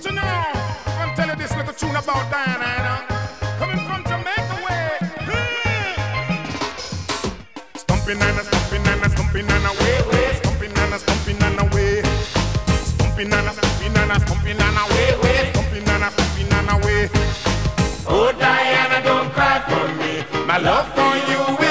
But you know, I'm telling this little tune about Diana. Coming from Jamaica way. Hmm. Stumping and a stumping and a stumping and a way, way. Stumping and a stumping and a way. Stumping and a stumping and a stumping and a way, way. Stumping and a stumping and a way. Oh, Diana, don't cry for me. My love for you will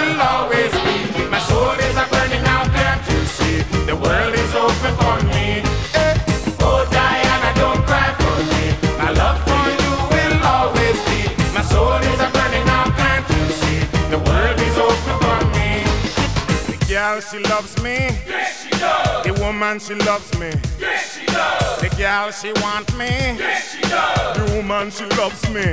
girl, she loves me. Yes, she does. The woman, she loves me. Yes, she does. The girl, she want me. Yes, she does. The woman, she loves me.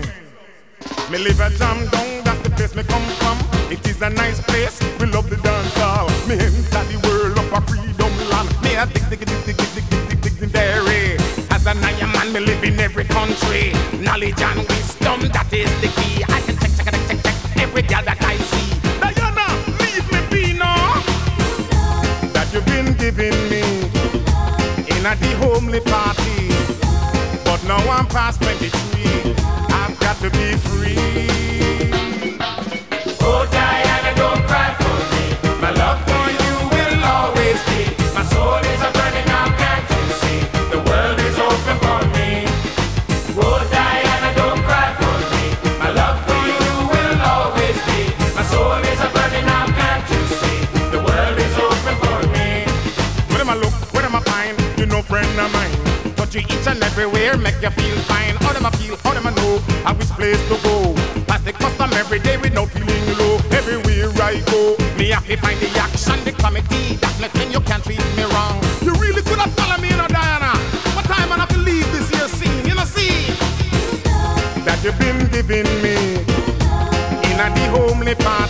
Me live a jam down, that's the place me come from. It is a nice place, we love the dance hall. Me enter the world of a freedom land. Me a dig dig dig dig dig dig dig dig dairy. As a Naya man, me live in every country. Knowledge and in a the homely party. But now I'm past 23. I've got to be free. Touch each and everywhere, make you feel fine. How them I feel? How them I know? I which place to go? Pass the custom every day with no feeling low. Everywhere I go, me have to find the action, the comedy. That nothing you can't treat me wrong. You really could have followed me, you know, Diana. What time I have to leave this here scene? You know, see that you've been giving me in a the homely party.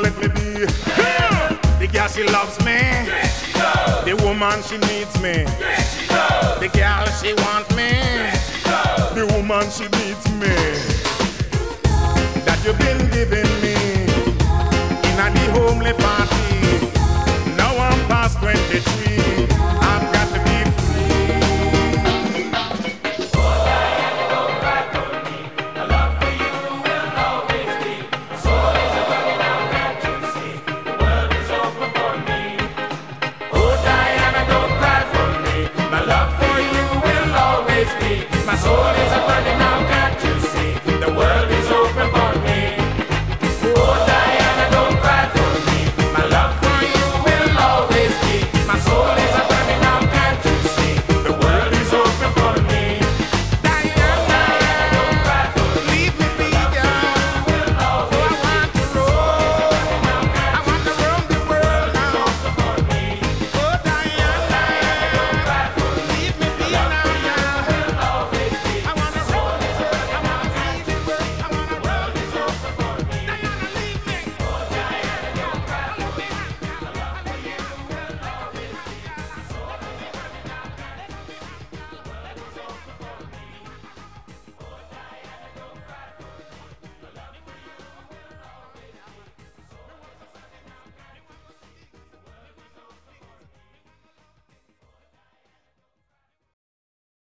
Diggity let me be. Yeah. The girl, she loves me. Yes, she does. The woman, she needs me. Yes, she does. The girl, she want me. Yes, she does. The woman, she needs me. That you've been giving me in a the homely party. Now I'm past 23.